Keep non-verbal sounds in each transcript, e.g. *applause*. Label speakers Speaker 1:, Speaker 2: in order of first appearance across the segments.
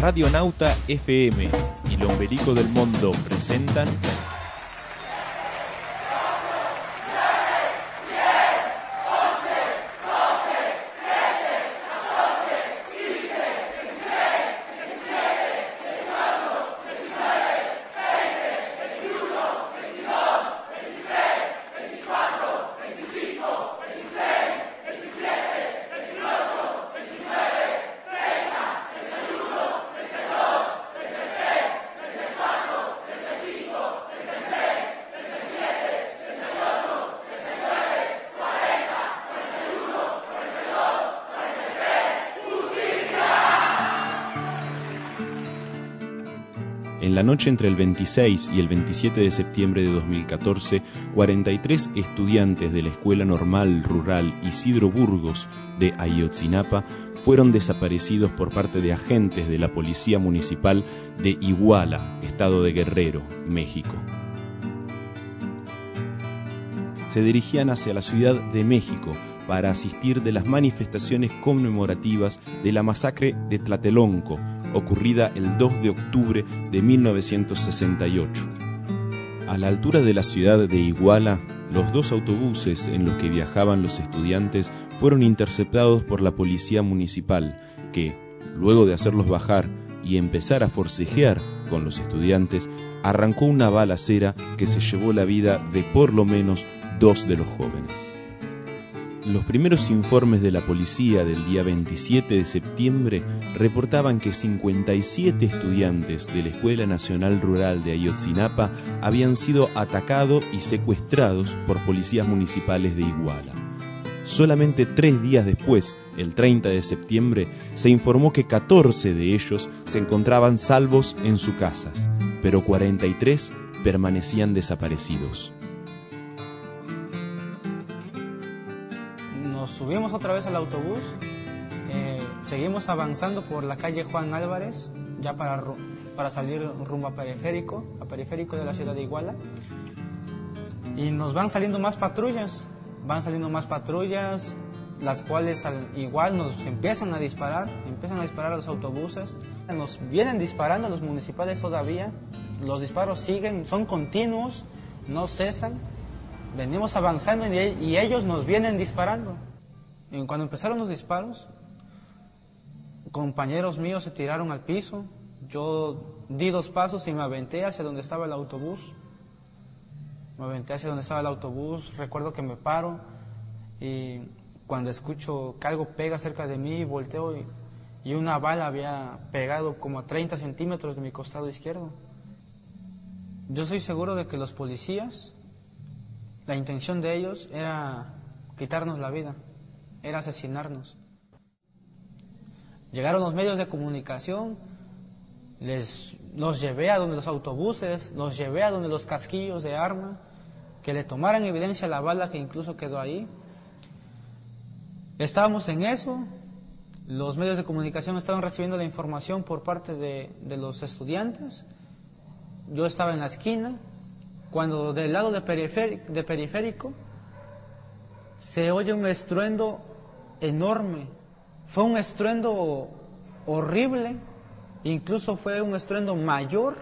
Speaker 1: Radionauta FM y el Ombelico del Mundo presentan la noche entre el 26 y el 27 de septiembre de 2014, 43 estudiantes de la Escuela Normal Rural Isidro Burgos de Ayotzinapa fueron desaparecidos por parte de agentes de la Policía Municipal de Iguala, Estado de Guerrero, México. Se dirigían hacia la Ciudad de México para asistir de las manifestaciones conmemorativas de la masacre de Tlatelolco, ocurrida el 2 de octubre de 1968. A la altura de la ciudad de Iguala, los dos autobuses en los que viajaban los estudiantes fueron interceptados por la policía municipal, que, luego de hacerlos bajar y empezar a forcejear con los estudiantes, arrancó una balacera que se llevó la vida de por lo menos dos de los jóvenes. Los primeros informes de la policía del día 27 de septiembre reportaban que 57 estudiantes de la Escuela Nacional Rural de Ayotzinapa habían sido atacados y secuestrados por policías municipales de Iguala. Solamente tres días después, el 30 de septiembre, se informó que 14 de ellos se encontraban salvos en sus casas, pero 43 permanecían desaparecidos.
Speaker 2: Subimos otra vez al autobús, eh, seguimos avanzando por la calle Juan Álvarez, ya para, para salir rumbo a periférico, a periférico de la ciudad de Iguala. Y nos van saliendo más patrullas, van saliendo más patrullas, las cuales al igual nos empiezan a disparar, empiezan a disparar a los autobuses, nos vienen disparando los municipales todavía, los disparos siguen, son continuos, no cesan, venimos avanzando y, y ellos nos vienen disparando. Cuando empezaron los disparos, compañeros míos se tiraron al piso, yo di dos pasos y me aventé hacia donde estaba el autobús. Me aventé hacia donde estaba el autobús, recuerdo que me paro y cuando escucho que algo pega cerca de mí, volteo y, y una bala había pegado como a 30 centímetros de mi costado izquierdo. Yo soy seguro de que los policías, la intención de ellos era quitarnos la vida era asesinarnos. Llegaron los medios de comunicación, les, los llevé a donde los autobuses, los llevé a donde los casquillos de arma, que le tomaran evidencia la bala que incluso quedó ahí. Estábamos en eso, los medios de comunicación estaban recibiendo la información por parte de, los estudiantes, yo estaba en la esquina, cuando del lado de periférico se oye un estruendo enorme. Fue un estruendo horrible, incluso fue un estruendo mayor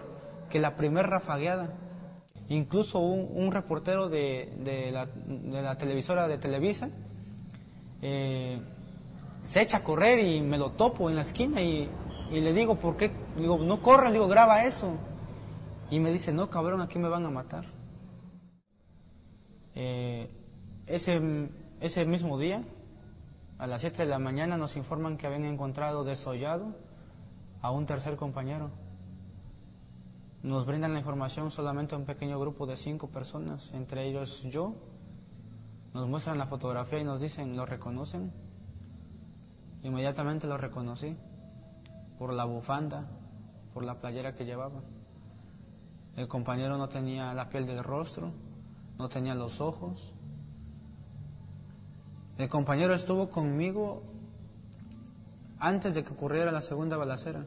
Speaker 2: que la primera rafagueada. Incluso un, reportero de, la, televisora de Televisa eh, se echa a correr y me lo topo en la esquina y, le digo, ¿por qué? Digo, no corran, digo, graba eso. Y me dice, no, cabrón, aquí me van a matar. Eh, ese, ese mismo día a las 7 de la mañana nos informan que habían encontrado desollado a un tercer compañero. Nos brindan la información solamente a un pequeño grupo de cinco personas, entre ellos yo. Nos muestran la fotografía y nos dicen, ¿lo reconocen? Inmediatamente lo reconocí por la bufanda, por la playera que llevaba. El compañero no tenía la piel del rostro, no tenía los ojos, el compañero estuvo conmigo antes de que ocurriera la segunda balacera.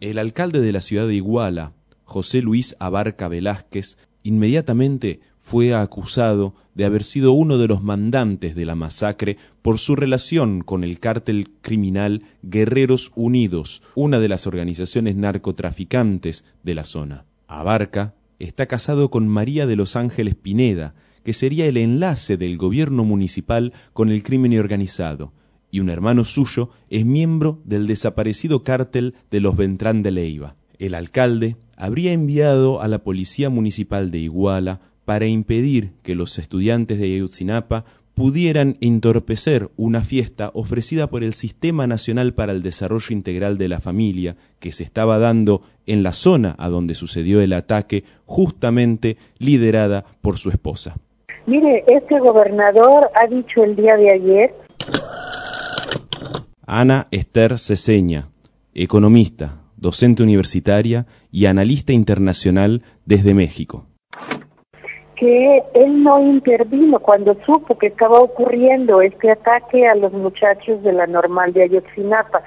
Speaker 1: El alcalde de la ciudad de Iguala, José Luis Abarca Velázquez, inmediatamente fue acusado de haber sido uno de los mandantes de la masacre por su relación con el cártel criminal Guerreros Unidos, una de las organizaciones narcotraficantes de la zona. Abarca está casado con María de los Ángeles Pineda, que sería el enlace del gobierno municipal con el crimen organizado, y un hermano suyo es miembro del desaparecido cártel de los Ventrán de Leiva. El alcalde habría enviado a la policía municipal de Iguala para impedir que los estudiantes de Ayotzinapa pudieran entorpecer una fiesta ofrecida por el Sistema Nacional para el Desarrollo Integral de la Familia, que se estaba dando en la zona a donde sucedió el ataque, justamente liderada por su esposa.
Speaker 3: Mire, este gobernador ha dicho el día de ayer.
Speaker 1: Ana Esther Ceseña, economista, docente universitaria y analista internacional desde México
Speaker 3: que él no intervino cuando supo que estaba ocurriendo este ataque a los muchachos de la normal de Ayotzinapa.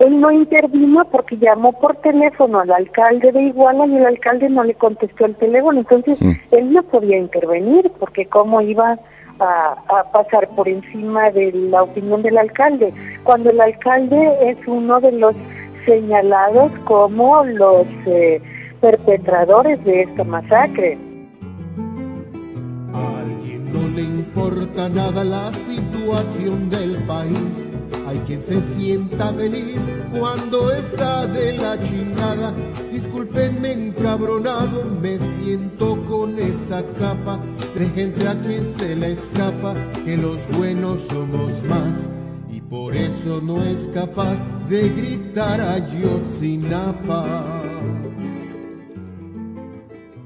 Speaker 3: Él no intervino porque llamó por teléfono al alcalde de Iguala y el alcalde no le contestó el teléfono. Entonces, él no podía intervenir porque cómo iba a, pasar por encima de la opinión del alcalde. Cuando el alcalde es uno de los señalados como los eh, perpetradores de esta masacre.
Speaker 4: Importa nada la situación del país. Hay quien se sienta feliz cuando está de la chingada. Disculpenme encabronado, me siento con esa capa de gente a quien se le escapa que los buenos somos más. Y por eso no es capaz de gritar a Yotzinapa.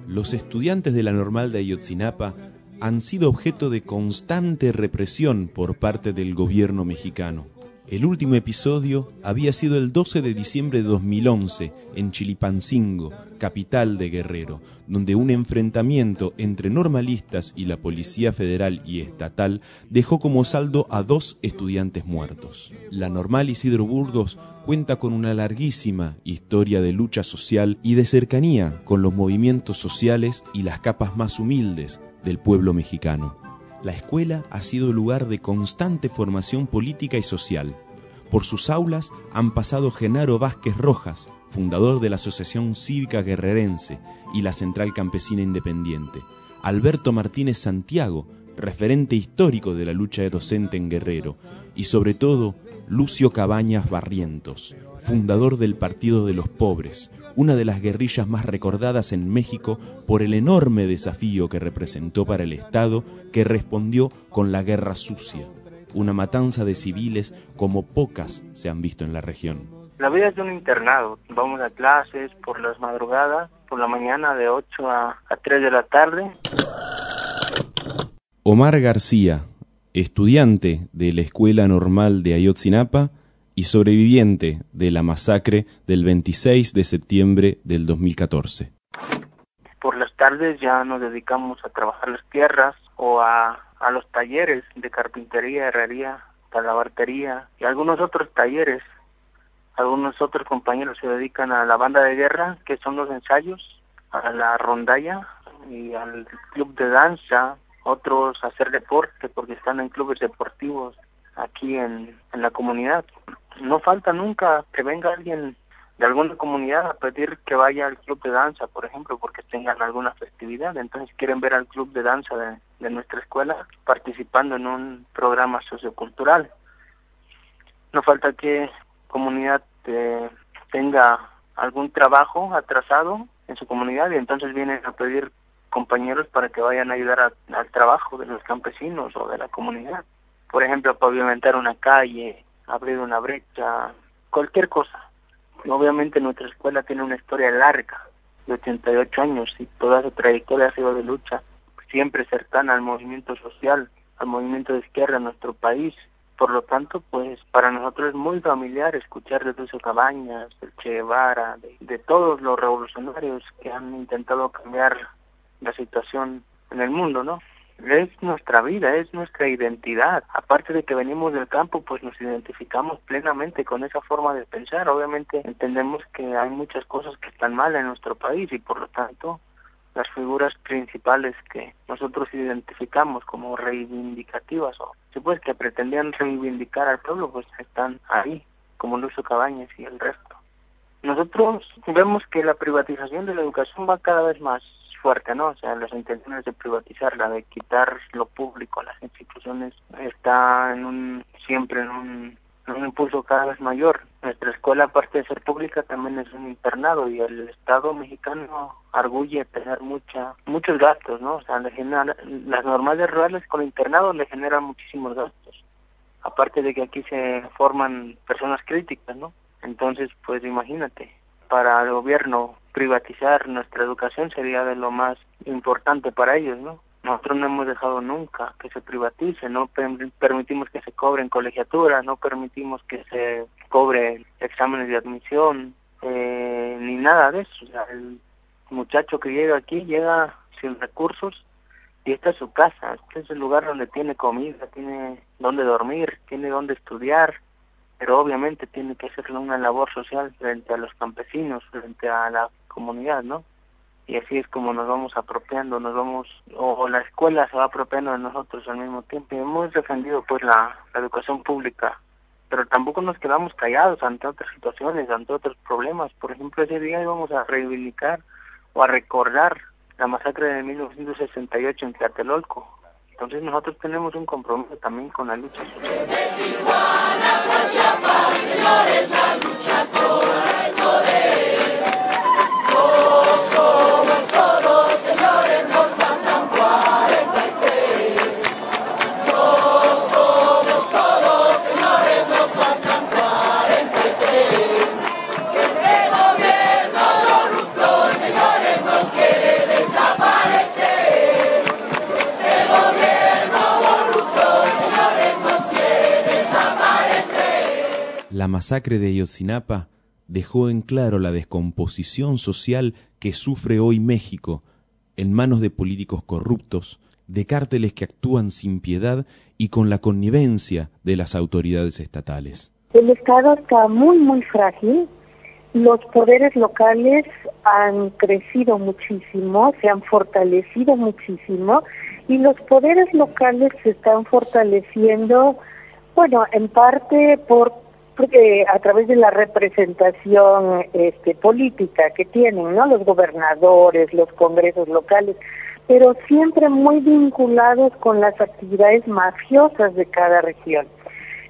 Speaker 1: Los estudiantes de la normal de Ayotzinapa han sido objeto de constante represión por parte del gobierno mexicano. El último episodio había sido el 12 de diciembre de 2011 en Chilipancingo, capital de Guerrero, donde un enfrentamiento entre normalistas y la Policía Federal y Estatal dejó como saldo a dos estudiantes muertos. La normal Isidro Burgos cuenta con una larguísima historia de lucha social y de cercanía con los movimientos sociales y las capas más humildes del pueblo mexicano. La escuela ha sido lugar de constante formación política y social. Por sus aulas han pasado Genaro Vázquez Rojas, fundador de la Asociación Cívica Guerrerense y la Central Campesina Independiente, Alberto Martínez Santiago, referente histórico de la lucha de docente en Guerrero, y sobre todo Lucio Cabañas Barrientos, fundador del Partido de los Pobres, una de las guerrillas más recordadas en México por el enorme desafío que representó para el Estado que respondió con la guerra sucia, una matanza de civiles como pocas se han visto en la región.
Speaker 5: La vida es de un internado, vamos a clases por las madrugadas, por la mañana de 8 a, a 3 de la tarde.
Speaker 1: Omar García, estudiante de la Escuela Normal de Ayotzinapa, y sobreviviente de la masacre del 26 de septiembre del 2014.
Speaker 5: Por las tardes ya nos dedicamos a trabajar las tierras o a, a los talleres de carpintería, herrería, talabartería y algunos otros talleres. Algunos otros compañeros se dedican a la banda de guerra, que son los ensayos, a la rondalla y al club de danza, otros a hacer deporte porque están en clubes deportivos aquí en, en la comunidad no falta nunca que venga alguien de alguna comunidad a pedir que vaya al club de danza, por ejemplo, porque tengan alguna festividad. Entonces quieren ver al club de danza de, nuestra escuela participando en un programa sociocultural. No falta que comunidad eh, tenga algún trabajo atrasado en su comunidad y entonces vienen a pedir compañeros para que vayan a ayudar al trabajo de los campesinos o de la comunidad. Por ejemplo, pavimentar una calle, abrir una brecha, cualquier cosa. Obviamente nuestra escuela tiene una historia larga, de 88 años, y toda su trayectoria ha sido de lucha, siempre cercana al movimiento social, al movimiento de izquierda en nuestro país. Por lo tanto, pues para nosotros es muy familiar escuchar de Dulce Cabañas, de Che Guevara, de, de todos los revolucionarios que han intentado cambiar la situación en el mundo, ¿no? Es nuestra vida, es nuestra identidad. Aparte de que venimos del campo, pues nos identificamos plenamente con esa forma de pensar. Obviamente entendemos que hay muchas cosas que están mal en nuestro país y por lo tanto las figuras principales que nosotros identificamos como reivindicativas o si pues que pretendían reivindicar al pueblo pues están ahí como Lucio Cabañas y el resto. Nosotros vemos que la privatización de la educación va cada vez más fuerte, ¿no? O sea, las intenciones de privatizarla, de quitar lo público a las instituciones, está en un siempre en un impulso cada vez mayor. Nuestra escuela, aparte de ser pública, también es un internado y el Estado mexicano arguye tener mucha, muchos gastos, ¿no? O sea, le las normales rurales con internado le generan muchísimos gastos. Aparte de que aquí se forman personas críticas, ¿no? Entonces, pues imagínate, para el gobierno privatizar nuestra educación sería de lo más importante para ellos, ¿no? Nosotros no hemos dejado nunca que se privatice, no permitimos que se cobren colegiaturas, no permitimos que se cobre exámenes de admisión, eh, ni nada de eso. O sea, el muchacho que llega aquí llega sin recursos y esta es su casa, este es el lugar donde tiene comida, tiene donde dormir, tiene donde estudiar, pero obviamente tiene que hacerle una labor social frente a los campesinos, frente a la comunidad, ¿no? y así es como nos vamos apropiando, nos vamos, o, la escuela se va apropiando de nosotros al mismo tiempo. Y hemos defendido pues la, educación pública, pero tampoco nos quedamos callados ante otras situaciones, ante otros problemas. Por ejemplo, ese día íbamos a reivindicar o a recordar la masacre de 1968 en Tlatelolco. Entonces nosotros tenemos un compromiso también con la lucha social.
Speaker 1: La masacre de Ayotzinapa dejó en claro la descomposición social que sufre hoy México en manos de políticos corruptos, de cárteles que actúan sin piedad y con la connivencia de las autoridades estatales.
Speaker 3: El Estado está muy, muy frágil. Los poderes locales han crecido muchísimo, se han fortalecido muchísimo y los poderes locales se están fortaleciendo, bueno, en parte por porque a través de la representación este, política que tienen, ¿no? Los gobernadores, los congresos locales, pero siempre muy vinculados con las actividades mafiosas de cada región.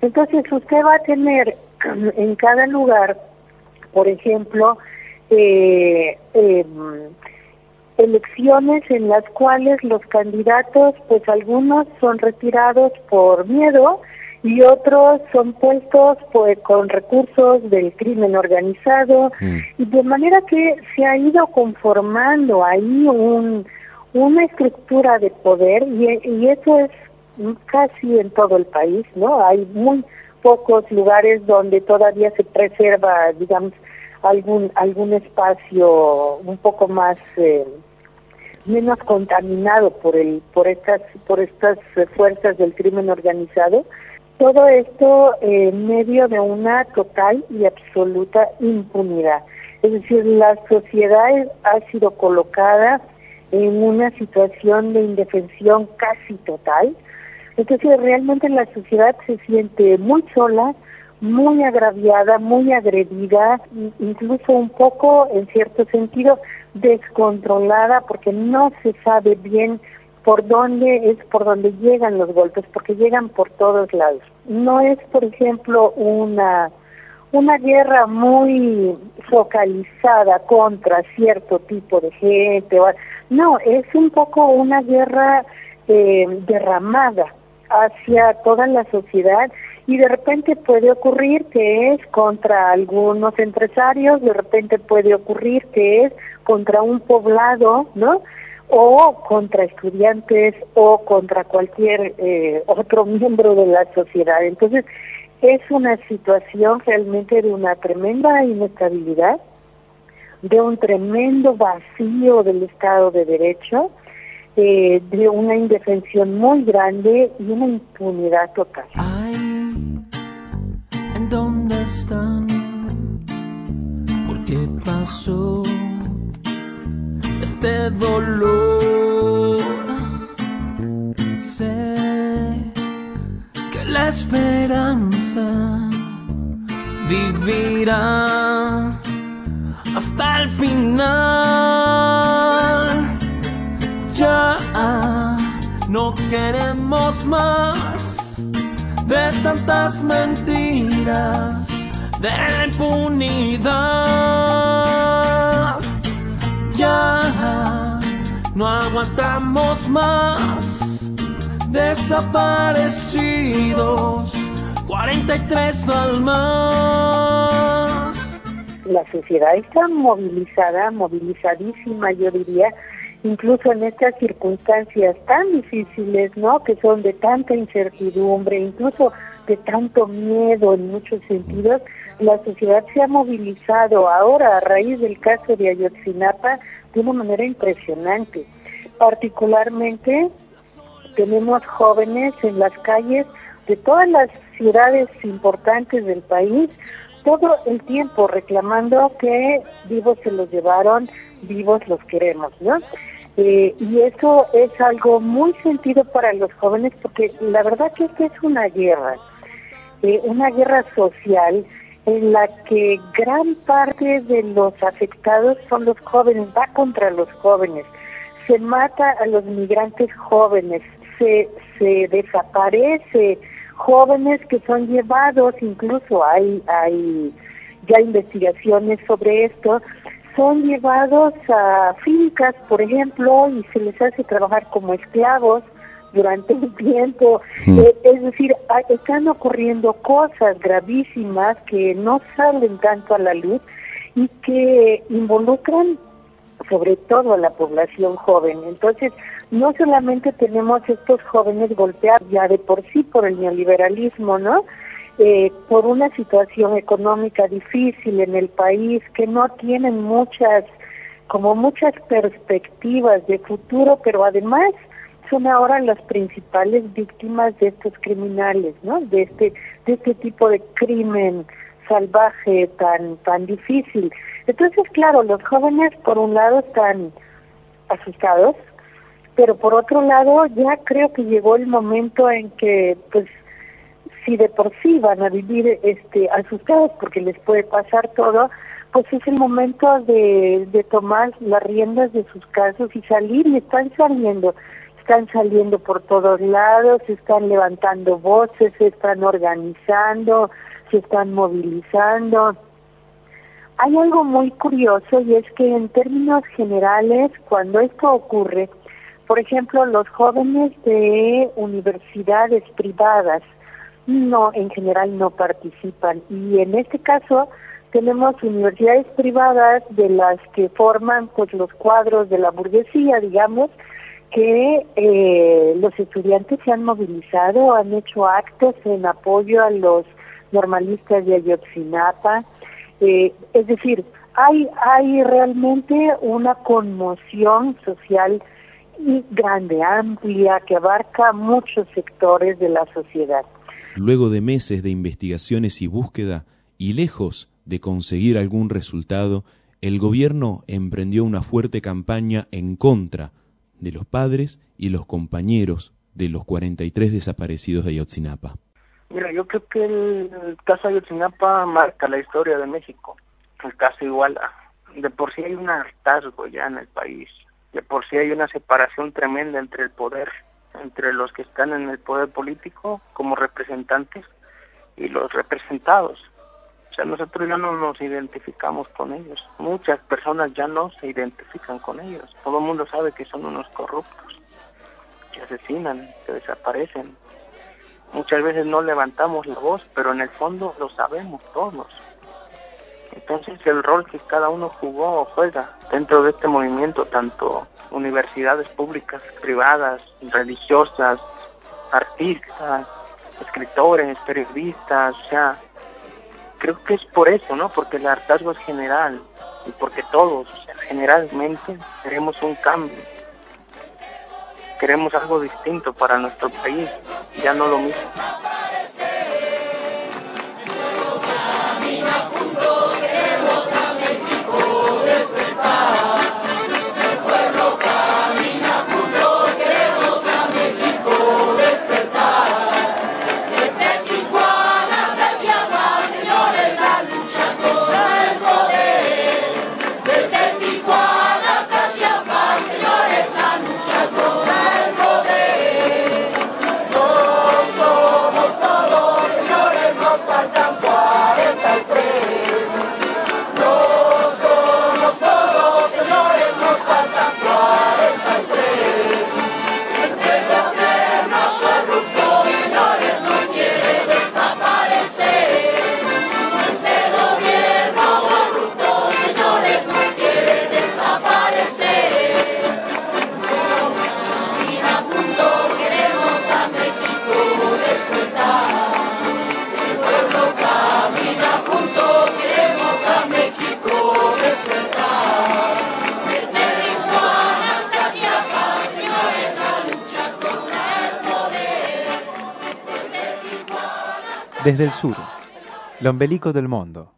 Speaker 3: Entonces usted va a tener *clears throat* en cada lugar, por ejemplo, eh, em, elecciones en las cuales los candidatos, pues algunos son retirados por miedo, y otros son puestos pues, con recursos del crimen organizado mm. y de manera que se ha ido conformando ahí un, una estructura de poder y, y eso es casi en todo el país, ¿no? Hay muy pocos lugares donde todavía se preserva, digamos, algún algún espacio un poco más eh, menos contaminado por el por estas por estas fuerzas del crimen organizado todo esto en medio de una total y absoluta impunidad. Es decir, la sociedad ha sido colocada en una situación de indefensión casi total. Entonces realmente la sociedad se siente muy sola, muy agraviada, muy agredida, incluso un poco, en cierto sentido, descontrolada porque no se sabe bien por dónde es por donde llegan los golpes, porque llegan por todos lados. No es, por ejemplo, una una guerra muy focalizada contra cierto tipo de gente. No, es un poco una guerra eh, derramada hacia toda la sociedad y de repente puede ocurrir que es contra algunos empresarios, de repente puede ocurrir que es contra un poblado, ¿no? O contra estudiantes o contra cualquier eh, otro miembro de la sociedad. Entonces, es una situación realmente de una tremenda inestabilidad, de un tremendo vacío del Estado de Derecho, eh, de una indefensión muy grande y una impunidad total.
Speaker 6: Este dolor. Sé que la esperanza vivirá hasta el final. Ya no queremos más de tantas mentiras de impunidad. No aguantamos más desaparecidos, 43 almas.
Speaker 3: La sociedad está movilizada, movilizadísima, yo diría, incluso en estas circunstancias tan difíciles, ¿no? Que son de tanta incertidumbre, incluso de tanto miedo en muchos sentidos, la sociedad se ha movilizado ahora a raíz del caso de Ayotzinapa de una manera impresionante. Particularmente tenemos jóvenes en las calles de todas las ciudades importantes del país, todo el tiempo reclamando que vivos se los llevaron, vivos los queremos, ¿no? Eh, y eso es algo muy sentido para los jóvenes porque la verdad que es una guerra, eh, una guerra social en la que gran parte de los afectados son los jóvenes, va contra los jóvenes, se mata a los migrantes jóvenes, se, desaparece jóvenes que son llevados, incluso hay, hay ya investigaciones sobre esto, son llevados a fincas, por ejemplo, y se les hace trabajar como esclavos, durante un tiempo. Hmm. Eh, es decir, están ocurriendo cosas gravísimas que no salen tanto a la luz y que involucran sobre todo a la población joven. Entonces, no solamente tenemos estos jóvenes golpeados ya de por sí por el neoliberalismo, ¿no? Eh, por una situación económica difícil en el país, que no tienen muchas, como muchas perspectivas de futuro, pero además son ahora las principales víctimas de estos criminales, ¿no? De este, de este tipo de crimen salvaje tan, tan difícil. Entonces, claro, los jóvenes por un lado están asustados, pero por otro lado ya creo que llegó el momento en que, pues, si de por sí van a vivir este, asustados porque les puede pasar todo, pues es el momento de, de tomar las riendas de sus casos y salir y están saliendo están saliendo por todos lados, están levantando voces, se están organizando, se están movilizando. Hay algo muy curioso y es que en términos generales, cuando esto ocurre, por ejemplo, los jóvenes de universidades privadas no, en general no participan y en este caso tenemos universidades privadas de las que forman pues los cuadros de la burguesía, digamos, que eh, los estudiantes se han movilizado, han hecho actos en apoyo a los normalistas de Ayotzinapa. Eh, es decir, hay, hay realmente una conmoción social y grande, amplia, que abarca muchos sectores de la sociedad.
Speaker 1: Luego de meses de investigaciones y búsqueda, y lejos de conseguir algún resultado, el gobierno emprendió una fuerte campaña en contra de los padres y los compañeros de los 43 desaparecidos de Ayotzinapa?
Speaker 5: Mira, yo creo que el caso Ayotzinapa marca la historia de México. El caso Iguala. De por sí hay un hartazgo ya en el país. De por sí hay una separación tremenda entre el poder, entre los que están en el poder político como representantes y los representados. O sea, nosotros ya no nos identificamos con ellos. Muchas personas ya no se identifican con ellos. Todo el mundo sabe que son unos corruptos, que asesinan, que desaparecen. Muchas veces no levantamos la voz, pero en el fondo lo sabemos todos. Entonces el rol que cada uno jugó o juega dentro de este movimiento, tanto universidades públicas, privadas, religiosas, artistas, escritores, periodistas, o sea, creo que es por eso, ¿no? Porque el hartazgo es general y porque todos, generalmente, queremos un cambio. Queremos algo distinto para nuestro país, ya no lo mismo.
Speaker 7: Desde el sur, l'ombelico del mundo.